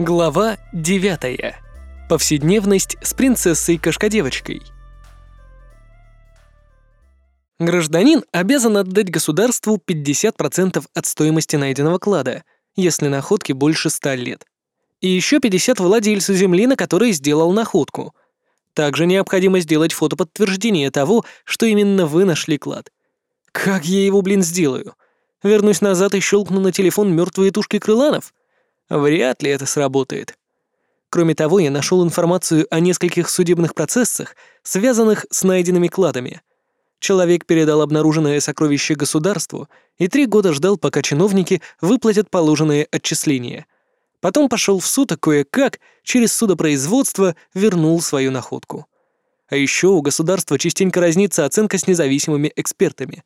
Глава 9. Повседневность с принцессой-кошкодевочкой. Гражданин обязан отдать государству 50% от стоимости найденного клада, если находке больше 100 лет. И еще 50 владельцу земли, на которой сделал находку. Также необходимо сделать фотоподтверждение того, что именно вы нашли клад. Как я его, блин, сделаю? Вернусь назад и щелкну на телефон мертвые тушки крыланов? Вряд ли это сработает. Кроме того, я нашел информацию о нескольких судебных процессах, связанных с найденными кладами. Человек передал обнаруженное сокровище государству и три года ждал, пока чиновники выплатят положенные отчисления. Потом пошел в суд, а кое-как, через судопроизводство, вернул свою находку. А еще у государства частенько разнится оценка с независимыми экспертами.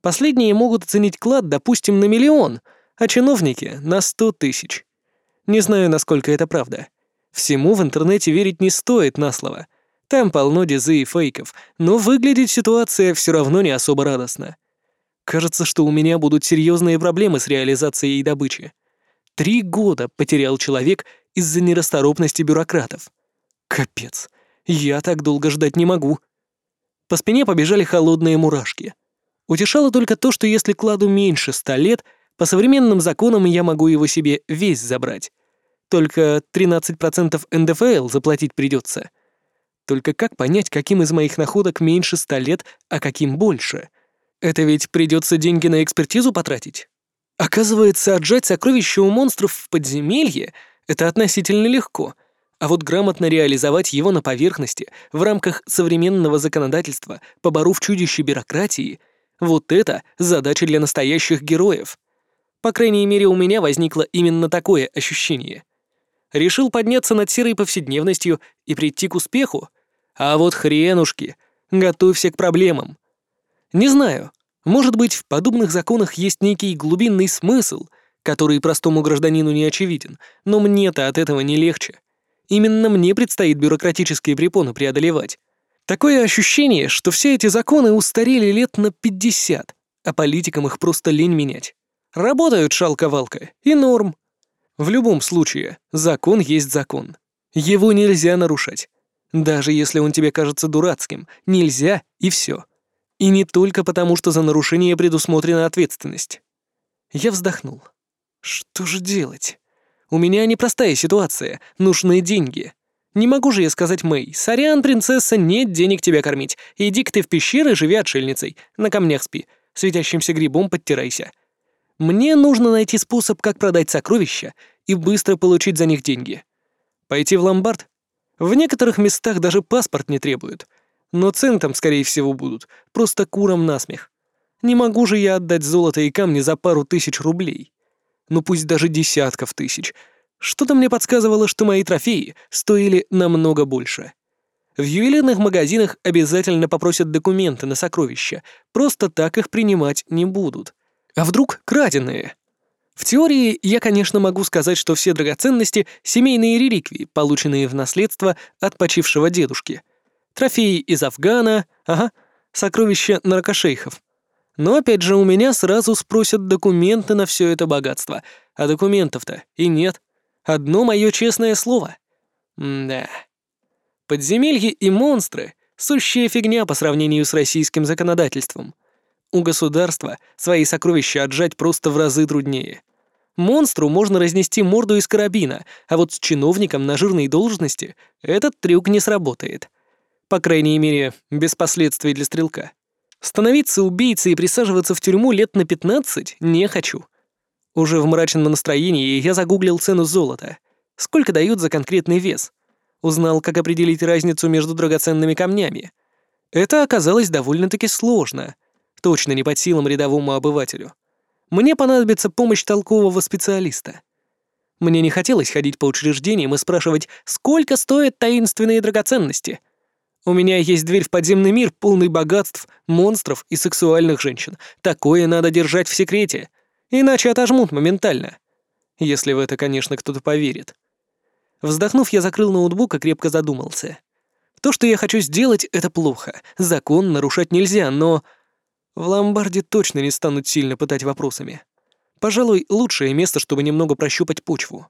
Последние могут оценить клад, допустим, на миллион, а чиновники — на сто тысяч. Не знаю, насколько это правда. Всему в интернете верить не стоит на слово. Там полно дизы и фейков, но выглядит ситуация все равно не особо радостно. Кажется, что у меня будут серьезные проблемы с реализацией добычи. Три года потерял человек из-за нерасторопности бюрократов. Капец, я так долго ждать не могу. По спине побежали холодные мурашки. Утешало только то, что если кладу меньше ста лет, по современным законам я могу его себе весь забрать. Только 13% НДФЛ заплатить придется. Только как понять, каким из моих находок меньше 100 лет, а каким больше? Это ведь придется деньги на экспертизу потратить? Оказывается, отжать сокровища у монстров в подземелье — это относительно легко, а вот грамотно реализовать его на поверхности в рамках современного законодательства, поборов чудище бюрократии — вот это задача для настоящих героев. По крайней мере, у меня возникло именно такое ощущение. Решил подняться над серой повседневностью и прийти к успеху? А вот хренушки, готовься к проблемам. Не знаю, может быть, в подобных законах есть некий глубинный смысл, который простому гражданину не очевиден, но мне-то от этого не легче. Именно мне предстоит бюрократические препоны преодолевать. Такое ощущение, что все эти законы устарели лет на 50, а политикам их просто лень менять. Работают шалка-валка, и норм. В любом случае, закон есть закон. Его нельзя нарушать. Даже если он тебе кажется дурацким, нельзя и все. И не только потому, что за нарушение предусмотрена ответственность. Я вздохнул. Что же делать? У меня непростая ситуация, нужны деньги. Не могу же я сказать Мэй, сорян, принцесса, нет денег тебя кормить. Иди-ка ты в пещеры, живи отшельницей, на камнях спи, светящимся грибом подтирайся. Мне нужно найти способ, как продать сокровища и быстро получить за них деньги. Пойти в ломбард? В некоторых местах даже паспорт не требуют. Но цен там, скорее всего, будут. Просто курам насмех. Не могу же я отдать золото и камни за пару тысяч рублей. Ну пусть даже десятков тысяч. Что-то мне подсказывало, что мои трофеи стоили намного больше. В ювелирных магазинах обязательно попросят документы на сокровища. Просто так их принимать не будут. А вдруг краденые? В теории я, конечно, могу сказать, что все драгоценности — семейные реликвии, полученные в наследство от почившего дедушки. Трофеи из Афгана, ага, сокровища наркошейхов. Но опять же у меня сразу спросят документы на все это богатство, а документов-то и нет. Одно мое честное слово. да. Подземелье и монстры — сущая фигня по сравнению с российским законодательством — у государства свои сокровища отжать просто в разы труднее. Монстру можно разнести морду из карабина, а вот с чиновником на жирной должности этот трюк не сработает. По крайней мере, без последствий для стрелка. Становиться убийцей и присаживаться в тюрьму лет на 15 не хочу. Уже в мрачном настроении я загуглил цену золота. Сколько дают за конкретный вес? Узнал, как определить разницу между драгоценными камнями. Это оказалось довольно-таки сложно — точно не под силам рядовому обывателю. Мне понадобится помощь толкового специалиста. Мне не хотелось ходить по учреждениям и спрашивать, сколько стоят таинственные драгоценности. У меня есть дверь в подземный мир, полный богатств, монстров и сексуальных женщин. Такое надо держать в секрете, иначе отожмут моментально. Если в это, конечно, кто-то поверит. Вздохнув, я закрыл ноутбук и крепко задумался. То, что я хочу сделать, это плохо. Закон нарушать нельзя, но в ломбарде точно не станут сильно пытать вопросами. Пожалуй, лучшее место, чтобы немного прощупать почву.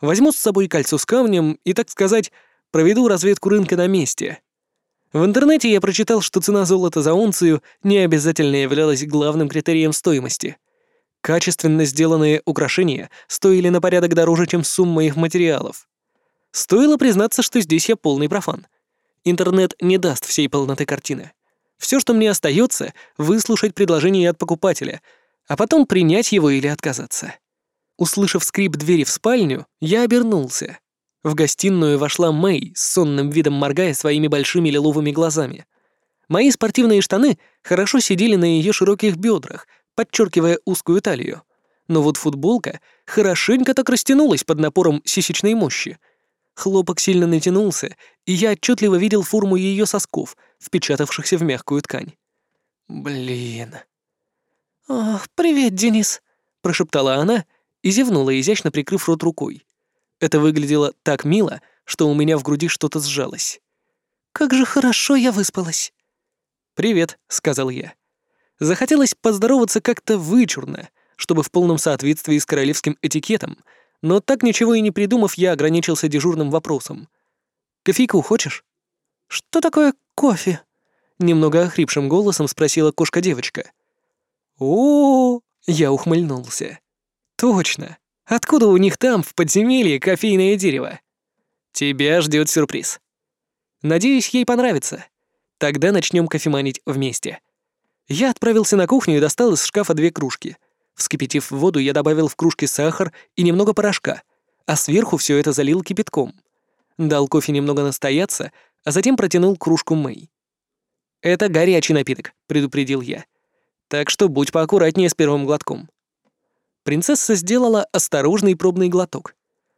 Возьму с собой кольцо с камнем и, так сказать, проведу разведку рынка на месте. В интернете я прочитал, что цена золота за унцию не обязательно являлась главным критерием стоимости. Качественно сделанные украшения стоили на порядок дороже, чем сумма их материалов. Стоило признаться, что здесь я полный профан. Интернет не даст всей полноты картины. Все, что мне остается, выслушать предложение от покупателя, а потом принять его или отказаться. Услышав скрип двери в спальню, я обернулся. В гостиную вошла Мэй, с сонным видом моргая своими большими лиловыми глазами. Мои спортивные штаны хорошо сидели на ее широких бедрах, подчеркивая узкую талию. Но вот футболка хорошенько так растянулась под напором сисечной мощи. Хлопок сильно натянулся, и я отчетливо видел форму ее сосков, впечатавшихся в мягкую ткань. Блин. «Ох, привет, Денис», — прошептала она и зевнула, изящно прикрыв рот рукой. Это выглядело так мило, что у меня в груди что-то сжалось. «Как же хорошо я выспалась!» «Привет», — сказал я. Захотелось поздороваться как-то вычурно, чтобы в полном соответствии с королевским этикетом, но так ничего и не придумав, я ограничился дежурным вопросом. «Кофейку хочешь?» «Что такое кофе?» Немного охрипшим голосом спросила кошка-девочка. о, я ухмыльнулся. Точно. Откуда у них там, в подземелье, кофейное дерево? Тебя ждет сюрприз. Надеюсь, ей понравится. Тогда начнем кофеманить вместе. Я отправился на кухню и достал из шкафа две кружки. Вскипятив воду, я добавил в кружки сахар и немного порошка, а сверху все это залил кипятком. Дал кофе немного настояться, а затем протянул кружку Мэй. «Это горячий напиток», — предупредил я. «Так что будь поаккуратнее с первым глотком». Принцесса сделала осторожный пробный глоток.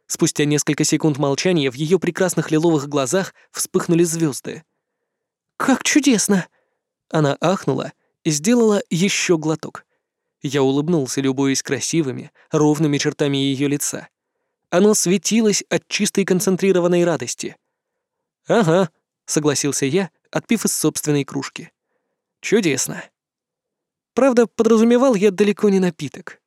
Спустя несколько секунд молчания в ее прекрасных лиловых глазах вспыхнули звезды. «Как чудесно!» Она ахнула и сделала еще глоток. Я улыбнулся, любуясь красивыми, ровными чертами ее лица. Оно светилось от чистой концентрированной радости. «Ага», — согласился я, отпив из собственной кружки. «Чудесно». Правда, подразумевал я далеко не напиток.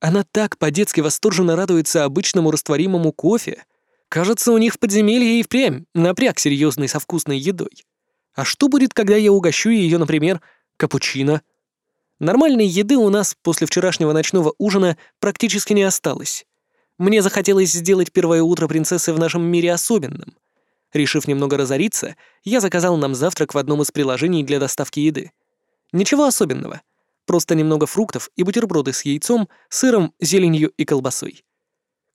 Она так по-детски восторженно радуется обычному растворимому кофе. Кажется, у них в подземелье и впрямь напряг серьезный со вкусной едой. А что будет, когда я угощу ее, например, капучино? Нормальной еды у нас после вчерашнего ночного ужина практически не осталось. Мне захотелось сделать первое утро принцессы в нашем мире особенным. Решив немного разориться, я заказал нам завтрак в одном из приложений для доставки еды. Ничего особенного — Просто немного фруктов и бутерброды с яйцом, сыром, зеленью и колбасой.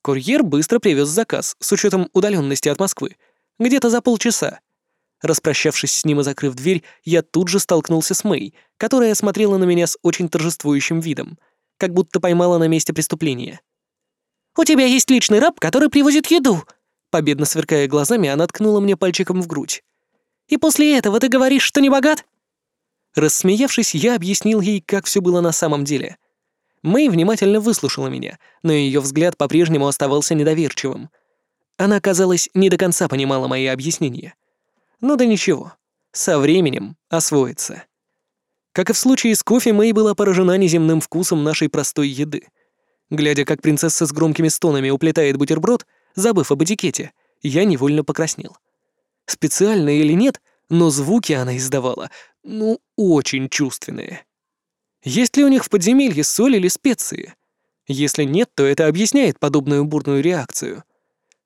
Курьер быстро привез заказ, с учетом удаленности от Москвы, где-то за полчаса. Распрощавшись с ним и закрыв дверь, я тут же столкнулся с Мэй, которая смотрела на меня с очень торжествующим видом, как будто поймала на месте преступления. «У тебя есть личный раб, который привозит еду!» Победно сверкая глазами, она ткнула мне пальчиком в грудь. «И после этого ты говоришь, что не богат?» Рассмеявшись, я объяснил ей, как все было на самом деле. Мэй внимательно выслушала меня, но ее взгляд по-прежнему оставался недоверчивым. Она, казалось, не до конца понимала мои объяснения. Ну да ничего, со временем освоится. Как и в случае с кофе, Мэй была поражена неземным вкусом нашей простой еды. Глядя, как принцесса с громкими стонами уплетает бутерброд, забыв об этикете, я невольно покраснел. Специально или нет, но звуки она издавала ну, очень чувственные. Есть ли у них в подземелье соль или специи? Если нет, то это объясняет подобную бурную реакцию.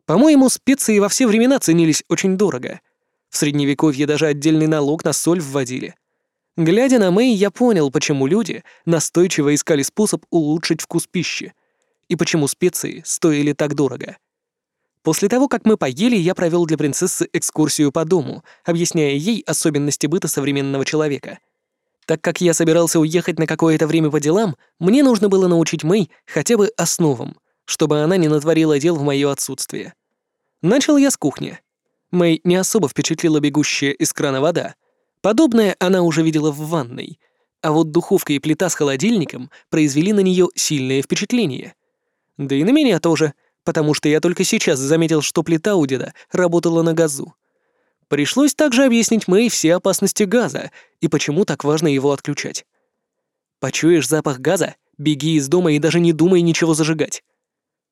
По-моему, специи во все времена ценились очень дорого. В Средневековье даже отдельный налог на соль вводили. Глядя на Мэй, я понял, почему люди настойчиво искали способ улучшить вкус пищи и почему специи стоили так дорого. После того, как мы поели, я провел для принцессы экскурсию по дому, объясняя ей особенности быта современного человека. Так как я собирался уехать на какое-то время по делам, мне нужно было научить Мэй хотя бы основам, чтобы она не натворила дел в моё отсутствие. Начал я с кухни. Мэй не особо впечатлила бегущая из крана вода. Подобное она уже видела в ванной. А вот духовка и плита с холодильником произвели на неё сильное впечатление. Да и на меня тоже — потому что я только сейчас заметил, что плита у деда работала на газу. Пришлось также объяснить Мэй все опасности газа и почему так важно его отключать. Почуешь запах газа, беги из дома и даже не думай ничего зажигать.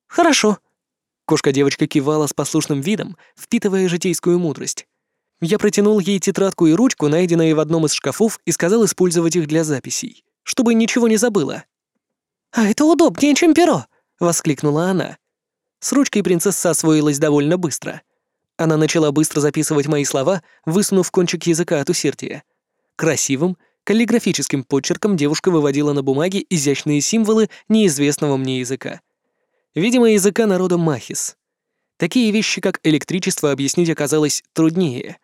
Хорошо. Кошка-девочка кивала с послушным видом, впитывая житейскую мудрость. Я протянул ей тетрадку и ручку, найденные в одном из шкафов, и сказал использовать их для записей, чтобы ничего не забыла. «А это удобнее, чем перо!» — воскликнула она. С ручкой принцесса освоилась довольно быстро. Она начала быстро записывать мои слова, высунув кончик языка от усердия. Красивым, каллиграфическим почерком девушка выводила на бумаге изящные символы неизвестного мне языка. Видимо, языка народа Махис. Такие вещи, как электричество, объяснить оказалось труднее.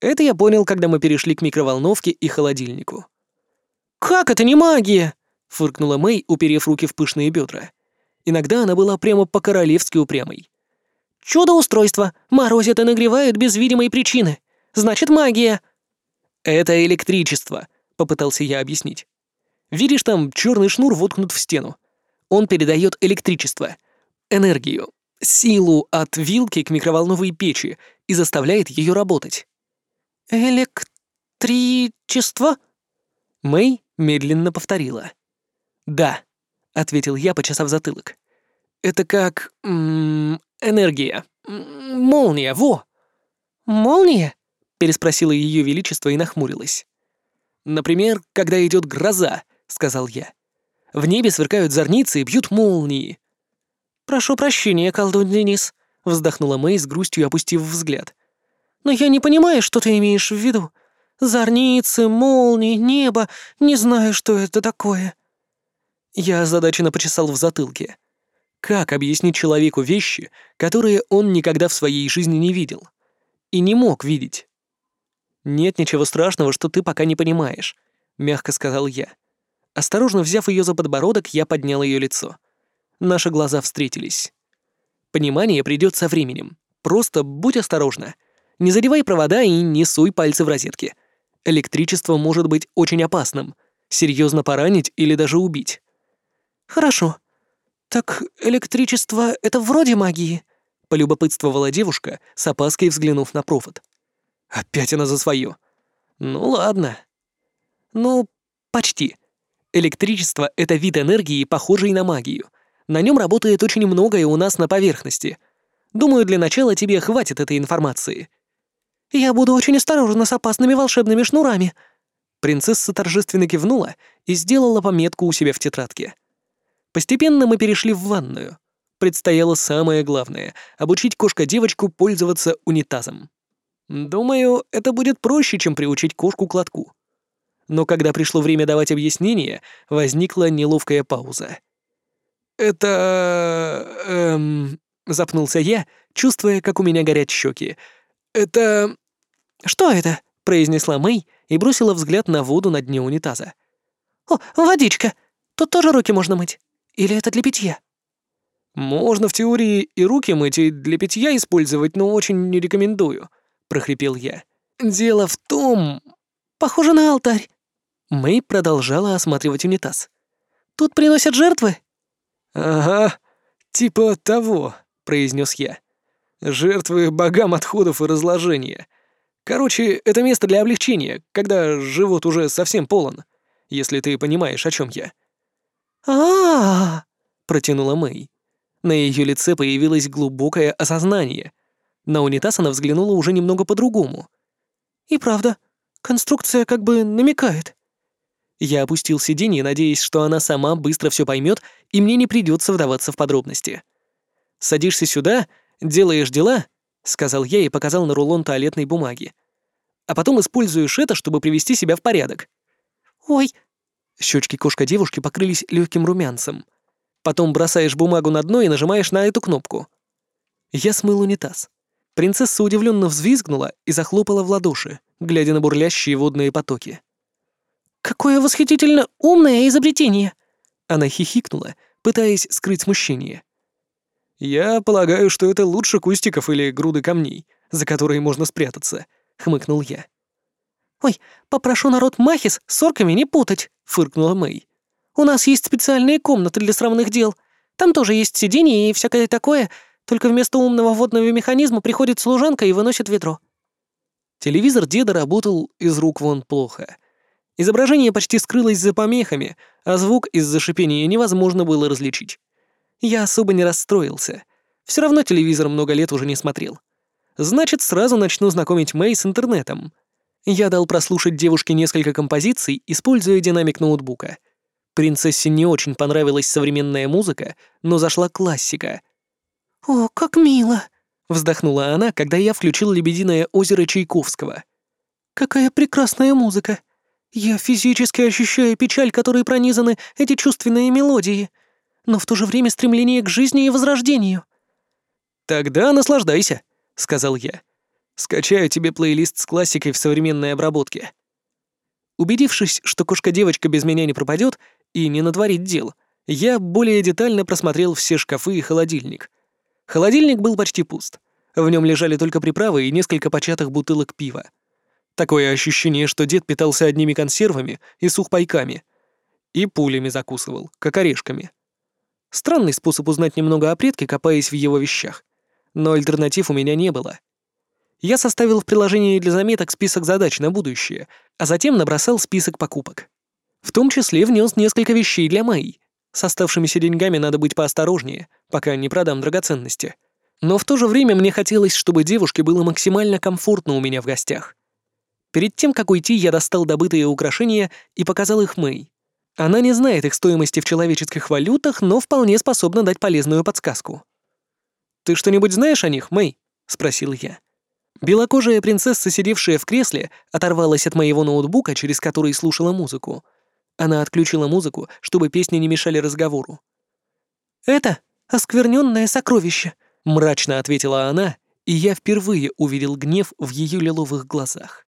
Это я понял, когда мы перешли к микроволновке и холодильнику. «Как это не магия?» — фыркнула Мэй, уперев руки в пышные бедра. Иногда она была прямо по-королевски упрямой. «Чудо-устройство! Морозит и нагревает без видимой причины! Значит, магия!» «Это электричество», — попытался я объяснить. «Видишь, там черный шнур воткнут в стену. Он передает электричество, энергию, силу от вилки к микроволновой печи и заставляет ее работать». «Электричество?» Мэй медленно повторила. «Да», — ответил я, почесав затылок. «Это как... Энергия. Молния, во!» «Молния?» — переспросила Ее Величество и нахмурилась. «Например, когда идет гроза», — сказал я. «В небе сверкают зорницы и бьют молнии». «Прошу прощения, колдун Денис», — вздохнула Мэй с грустью, опустив взгляд. «Но я не понимаю, что ты имеешь в виду. Зорницы, молнии, небо, не знаю, что это такое». Я озадаченно почесал в затылке. Как объяснить человеку вещи, которые он никогда в своей жизни не видел? И не мог видеть? «Нет ничего страшного, что ты пока не понимаешь», — мягко сказал я. Осторожно взяв ее за подбородок, я поднял ее лицо. Наши глаза встретились. Понимание придет со временем. Просто будь осторожна. Не задевай провода и не суй пальцы в розетки. Электричество может быть очень опасным. Серьезно поранить или даже убить. «Хорошо. Так электричество — это вроде магии?» — полюбопытствовала девушка, с опаской взглянув на провод. Опять она за свое. Ну ладно. Ну, почти. Электричество — это вид энергии, похожий на магию. На нем работает очень многое у нас на поверхности. Думаю, для начала тебе хватит этой информации. Я буду очень осторожна с опасными волшебными шнурами. Принцесса торжественно кивнула и сделала пометку у себя в тетрадке. Постепенно мы перешли в ванную. Предстояло самое главное — обучить кошка-девочку пользоваться унитазом. Думаю, это будет проще, чем приучить кошку к лотку. Но когда пришло время давать объяснение, возникла неловкая пауза. «Это... эм...» — запнулся я, чувствуя, как у меня горят щеки. «Это...» «Что это?» — произнесла Мэй и бросила взгляд на воду на дне унитаза. «О, водичка! Тут тоже руки можно мыть. Или это для питья?» «Можно в теории и руки мыть, и для питья использовать, но очень не рекомендую», — прохрипел я. «Дело в том...» «Похоже на алтарь». Мэй продолжала осматривать унитаз. «Тут приносят жертвы?» «Ага, типа того», — произнес я. «Жертвы богам отходов и разложения. Короче, это место для облегчения, когда живот уже совсем полон, если ты понимаешь, о чем я». «А-а-а!» Протянула Мэй. На ее лице появилось глубокое осознание — на унитаз она взглянула уже немного по-другому. «И правда, конструкция как бы намекает». Я опустил сиденье, надеясь, что она сама быстро все поймет, и мне не придется вдаваться в подробности. «Садишься сюда, делаешь дела», — сказал я и показал на рулон туалетной бумаги. «А потом используешь это, чтобы привести себя в порядок». «Ой!» Щечки кошка девушки покрылись легким румянцем. Потом бросаешь бумагу на дно и нажимаешь на эту кнопку. Я смыл унитаз. Принцесса удивленно взвизгнула и захлопала в ладоши, глядя на бурлящие водные потоки. «Какое восхитительно умное изобретение!» Она хихикнула, пытаясь скрыть смущение. «Я полагаю, что это лучше кустиков или груды камней, за которые можно спрятаться», — хмыкнул я. «Ой, попрошу народ Махис с орками не путать», — фыркнула Мэй. «У нас есть специальные комнаты для срамных дел. Там тоже есть сиденье и всякое такое, только вместо умного водного механизма приходит служанка и выносит ведро». Телевизор деда работал из рук вон плохо. Изображение почти скрылось за помехами, а звук из-за шипения невозможно было различить. Я особо не расстроился. Все равно телевизор много лет уже не смотрел. Значит, сразу начну знакомить Мэй с интернетом. Я дал прослушать девушке несколько композиций, используя динамик ноутбука. Принцессе не очень понравилась современная музыка, но зашла классика. «О, как мило!» — вздохнула она, когда я включил «Лебединое озеро» Чайковского. «Какая прекрасная музыка! Я физически ощущаю печаль, которой пронизаны эти чувственные мелодии, но в то же время стремление к жизни и возрождению». «Тогда наслаждайся», — сказал я. «Скачаю тебе плейлист с классикой в современной обработке». Убедившись, что кошка-девочка без меня не пропадет и не натворит дел, я более детально просмотрел все шкафы и холодильник. Холодильник был почти пуст. В нем лежали только приправы и несколько початых бутылок пива. Такое ощущение, что дед питался одними консервами и сухпайками. И пулями закусывал, как орешками. Странный способ узнать немного о предке, копаясь в его вещах. Но альтернатив у меня не было. Я составил в приложении для заметок список задач на будущее, а затем набросал список покупок. В том числе внес несколько вещей для Мэй. С оставшимися деньгами надо быть поосторожнее, пока не продам драгоценности. Но в то же время мне хотелось, чтобы девушке было максимально комфортно у меня в гостях. Перед тем, как уйти, я достал добытые украшения и показал их Мэй. Она не знает их стоимости в человеческих валютах, но вполне способна дать полезную подсказку. «Ты что-нибудь знаешь о них, Мэй?» — спросил я. Белокожая принцесса, сидевшая в кресле, оторвалась от моего ноутбука, через который слушала музыку. Она отключила музыку, чтобы песни не мешали разговору. «Это оскверненное сокровище», — мрачно ответила она, и я впервые увидел гнев в ее лиловых глазах.